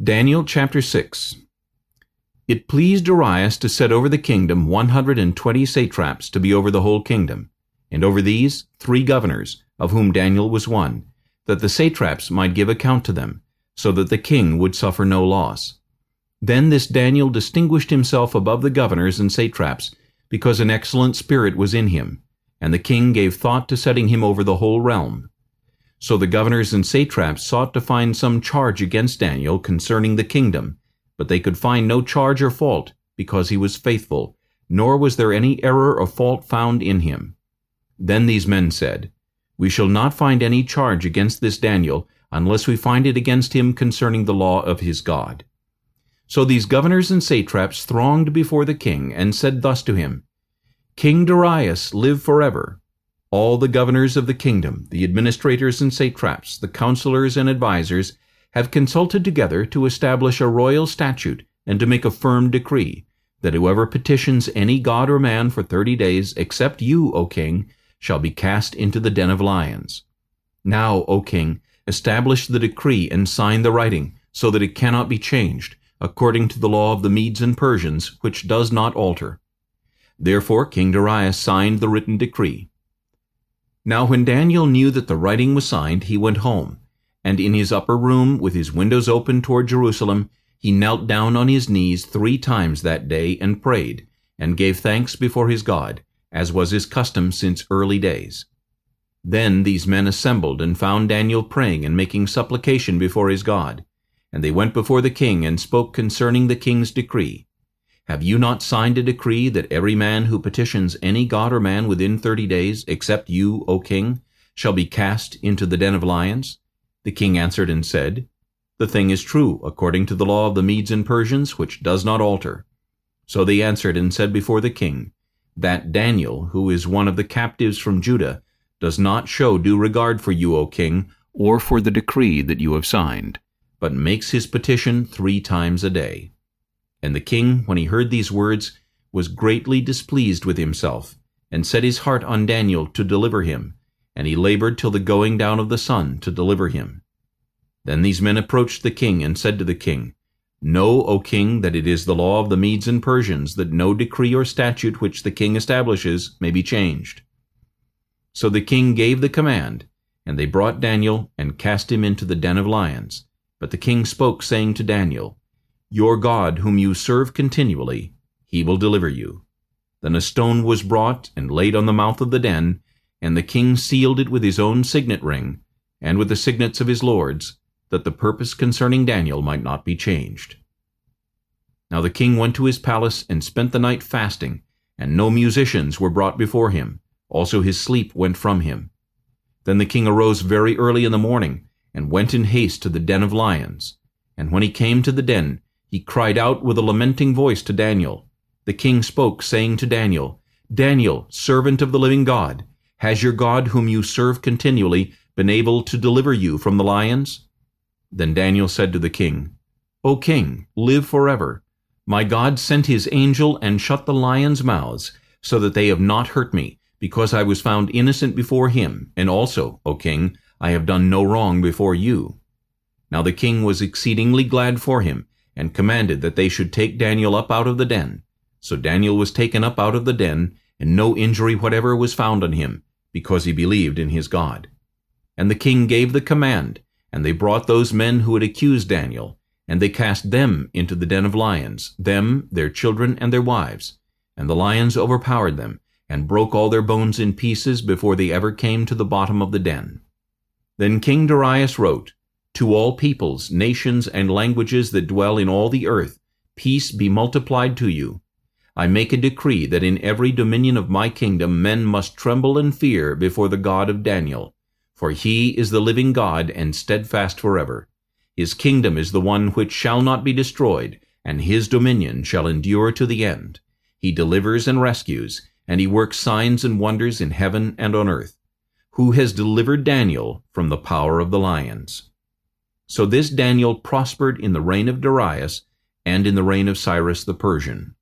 Daniel chapter 6 It pleased Darius to set over the kingdom one hundred and twenty satraps to be over the whole kingdom, and over these three governors, of whom Daniel was one, that the satraps might give account to them, so that the king would suffer no loss. Then this Daniel distinguished himself above the governors and satraps, because an excellent spirit was in him, and the king gave thought to setting him over the whole realm. So the governors and satraps sought to find some charge against Daniel concerning the kingdom, but they could find no charge or fault, because he was faithful, nor was there any error or fault found in him. Then these men said, We shall not find any charge against this Daniel, unless we find it against him concerning the law of his God. So these governors and satraps thronged before the king, and said thus to him, King Darius, live forever. All the governors of the kingdom, the administrators and satraps, the counselors and advisers, have consulted together to establish a royal statute and to make a firm decree, that whoever petitions any god or man for thirty days, except you, O king, shall be cast into the den of lions. Now, O king, establish the decree and sign the writing, so that it cannot be changed, according to the law of the Medes and Persians, which does not alter. Therefore King Darius signed the written decree. Now when Daniel knew that the writing was signed, he went home, and in his upper room, with his windows open toward Jerusalem, he knelt down on his knees three times that day and prayed, and gave thanks before his God, as was his custom since early days. Then these men assembled and found Daniel praying and making supplication before his God. And they went before the king and spoke concerning the king's decree. Have you not signed a decree that every man who petitions any god or man within thirty days, except you, O king, shall be cast into the den of lions? The king answered and said, The thing is true, according to the law of the Medes and Persians, which does not alter. So they answered and said before the king, That Daniel, who is one of the captives from Judah, does not show due regard for you, O king, or for the decree that you have signed, but makes his petition three times a day. And the king, when he heard these words, was greatly displeased with himself, and set his heart on Daniel to deliver him, and he labored till the going down of the sun to deliver him. Then these men approached the king and said to the king, Know, O king, that it is the law of the Medes and Persians that no decree or statute which the king establishes may be changed. So the king gave the command, and they brought Daniel and cast him into the den of lions. But the king spoke, saying to Daniel, your God, whom you serve continually, he will deliver you. Then a stone was brought and laid on the mouth of the den, and the king sealed it with his own signet ring, and with the signets of his lords, that the purpose concerning Daniel might not be changed. Now the king went to his palace and spent the night fasting, and no musicians were brought before him. Also his sleep went from him. Then the king arose very early in the morning, and went in haste to the den of lions. And when he came to the den, he cried out with a lamenting voice to Daniel. The king spoke, saying to Daniel, Daniel, servant of the living God, has your God, whom you serve continually, been able to deliver you from the lions? Then Daniel said to the king, O king, live forever. My God sent his angel and shut the lions' mouths, so that they have not hurt me, because I was found innocent before him, and also, O king, I have done no wrong before you. Now the king was exceedingly glad for him, and commanded that they should take Daniel up out of the den. So Daniel was taken up out of the den, and no injury whatever was found on him, because he believed in his God. And the king gave the command, and they brought those men who had accused Daniel, and they cast them into the den of lions, them, their children, and their wives. And the lions overpowered them, and broke all their bones in pieces before they ever came to the bottom of the den. Then King Darius wrote, to all peoples, nations, and languages that dwell in all the earth, peace be multiplied to you. I make a decree that in every dominion of my kingdom men must tremble and fear before the God of Daniel. For he is the living God and steadfast forever. His kingdom is the one which shall not be destroyed, and his dominion shall endure to the end. He delivers and rescues, and he works signs and wonders in heaven and on earth. Who has delivered Daniel from the power of the lions. So this Daniel prospered in the reign of Darius and in the reign of Cyrus the Persian.